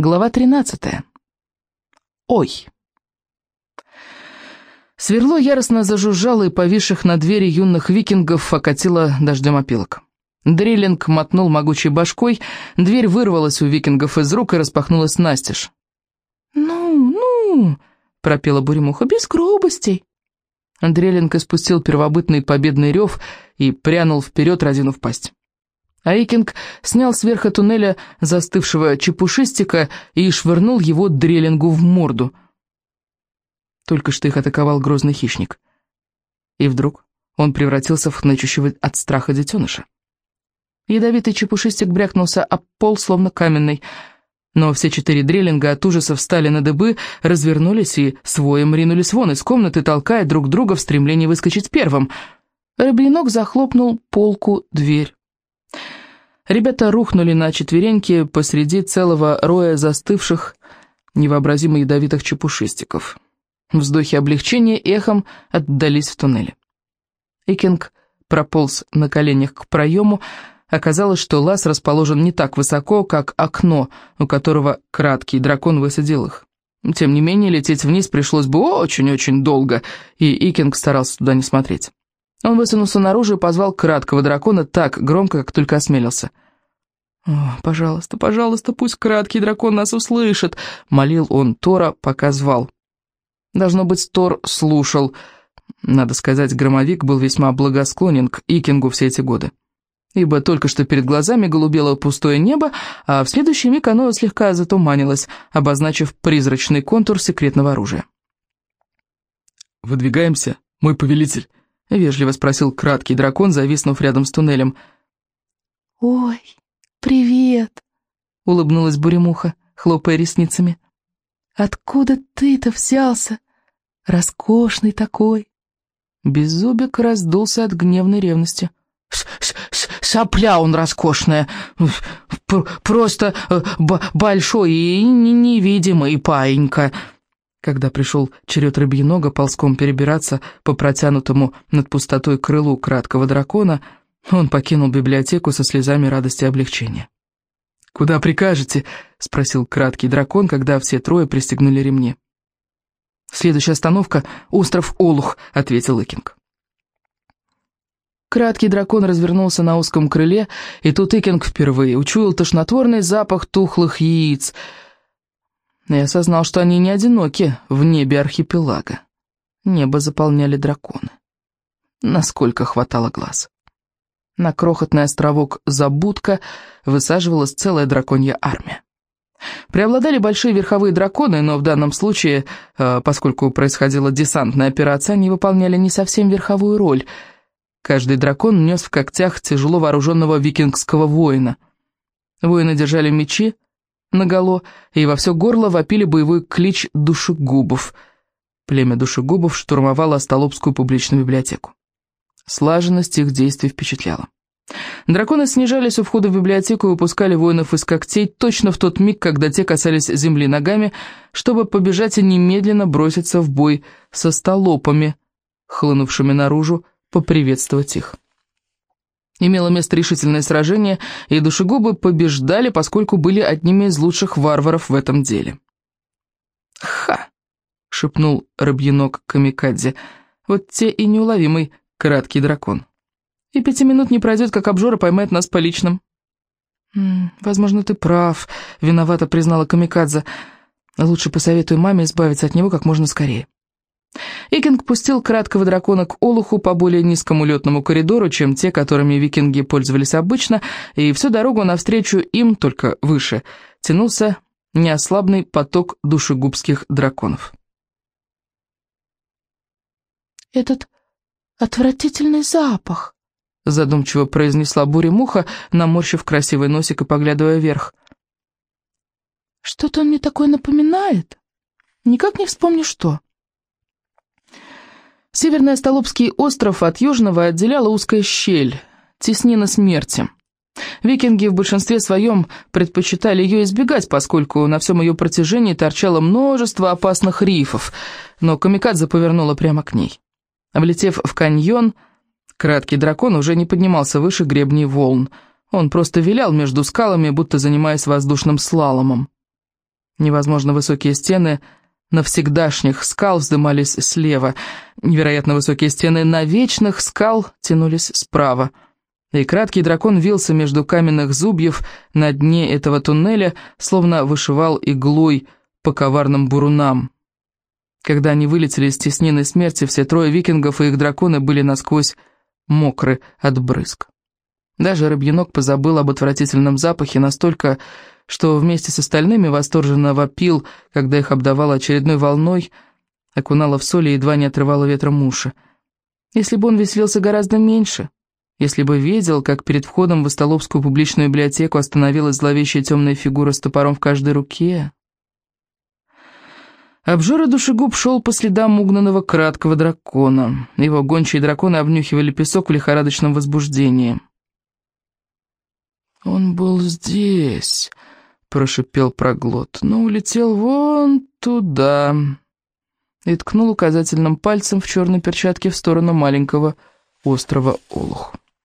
Глава 13. Ой. Сверло яростно зажужжало и повисших на двери юных викингов окатило дождем опилок. Дриллинг мотнул могучей башкой, дверь вырвалась у викингов из рук и распахнулась настежь. «Ну, ну!» — пропела Буремуха, — «без грубостей!» Дреллинг испустил первобытный победный рев и прянул вперед, разинув пасть. Айкинг снял с туннеля застывшего чепушистика и швырнул его дрелингу в морду. Только что их атаковал грозный хищник. И вдруг он превратился в хнычущего от страха детеныша. Ядовитый чепушистик брякнулся об пол, словно каменный, но все четыре дрелинга от ужаса встали на дыбы, развернулись и своим ринулись вон из комнаты, толкая друг друга в стремлении выскочить первым. Рыбьенок захлопнул полку дверь. Ребята рухнули на четвереньки посреди целого роя застывших, невообразимо ядовитых чепушистиков. Вздохи облегчения эхом отдались в туннеле. Икинг прополз на коленях к проему. Оказалось, что лаз расположен не так высоко, как окно, у которого краткий дракон высадил их. Тем не менее, лететь вниз пришлось бы очень-очень долго, и Икинг старался туда не смотреть. Он высунулся наружу и позвал краткого дракона так громко, как только осмелился. «О, пожалуйста, пожалуйста, пусть краткий дракон нас услышит», — молил он Тора, пока звал. Должно быть, Тор слушал. Надо сказать, громовик был весьма благосклонен к Икингу все эти годы. Ибо только что перед глазами голубело пустое небо, а в следующий миг оно слегка затуманилось, обозначив призрачный контур секретного оружия. «Выдвигаемся, мой повелитель», — вежливо спросил краткий дракон, зависнув рядом с туннелем. «Ой, привет!» — улыбнулась Буремуха, хлопая ресницами. «Откуда ты-то взялся? Роскошный такой!» Беззубик раздулся от гневной ревности. С -с -с «Сопля он роскошная, просто э, большой и невидимый паинька!» Когда пришел черед рыбьенога ползком перебираться по протянутому над пустотой крылу краткого дракона, он покинул библиотеку со слезами радости и облегчения. «Куда прикажете?» — спросил краткий дракон, когда все трое пристегнули ремни. «Следующая остановка — остров Олух», — ответил Икинг. Краткий дракон развернулся на узком крыле, и тут Икинг впервые учуял тошнотворный запах тухлых яиц — и осознал, что они не одиноки в небе архипелага. Небо заполняли драконы. Насколько хватало глаз. На крохотный островок Забудка высаживалась целая драконья армия. Преобладали большие верховые драконы, но в данном случае, э, поскольку происходила десантная операция, они выполняли не совсем верховую роль. Каждый дракон нес в когтях тяжело вооруженного викингского воина. Воины держали мечи, наголо, и во все горло вопили боевой клич душегубов. Племя душегубов штурмовало Остолопскую публичную библиотеку. Слаженность их действий впечатляла. Драконы снижались у входа в библиотеку и выпускали воинов из когтей точно в тот миг, когда те касались земли ногами, чтобы побежать и немедленно броситься в бой со столопами, хлынувшими наружу, поприветствовать их. Имело место решительное сражение, и душегубы побеждали, поскольку были одними из лучших варваров в этом деле. «Ха!» — шепнул рыбьенок Камикадзе. «Вот те и неуловимый краткий дракон. И пяти минут не пройдет, как обжора поймает нас по личным». «Возможно, ты прав», — виновато признала Камикадзе. «Лучше посоветуй маме избавиться от него как можно скорее». Икинг пустил краткого дракона к Олуху по более низкому летному коридору, чем те, которыми викинги пользовались обычно, и всю дорогу навстречу им, только выше, тянулся неослабный поток душегубских драконов. «Этот отвратительный запах», — задумчиво произнесла буря-муха, наморщив красивый носик и поглядывая вверх. «Что-то он мне такое напоминает. Никак не вспомню, что». Северный Остолопский остров от южного отделяла узкая щель, теснина смерти. Викинги в большинстве своем предпочитали ее избегать, поскольку на всем ее протяжении торчало множество опасных рифов, но Камикадзе повернула прямо к ней. Влетев в каньон, краткий дракон уже не поднимался выше гребней волн. Он просто вилял между скалами, будто занимаясь воздушным слаломом. Невозможно высокие стены навсегдашних скал вздымались слева, невероятно высокие стены навечных скал тянулись справа. И краткий дракон вился между каменных зубьев на дне этого туннеля, словно вышивал иглой по коварным бурунам. Когда они вылетели из теснины смерти, все трое викингов и их драконы были насквозь мокры от брызг. Даже рыбьенок позабыл об отвратительном запахе настолько, что вместе с остальными восторженно вопил, когда их обдавало очередной волной, окунало в соль и едва не отрывало ветром уши. Если бы он веселился гораздо меньше, если бы видел, как перед входом в Остоловскую публичную библиотеку остановилась зловещая темная фигура с топором в каждой руке. Обжора душегуб шел по следам угнанного краткого дракона. Его гончие драконы обнюхивали песок в лихорадочном возбуждении. «Он был здесь», — прошипел проглот, — «но улетел вон туда» и ткнул указательным пальцем в черной перчатке в сторону маленького острова Олух.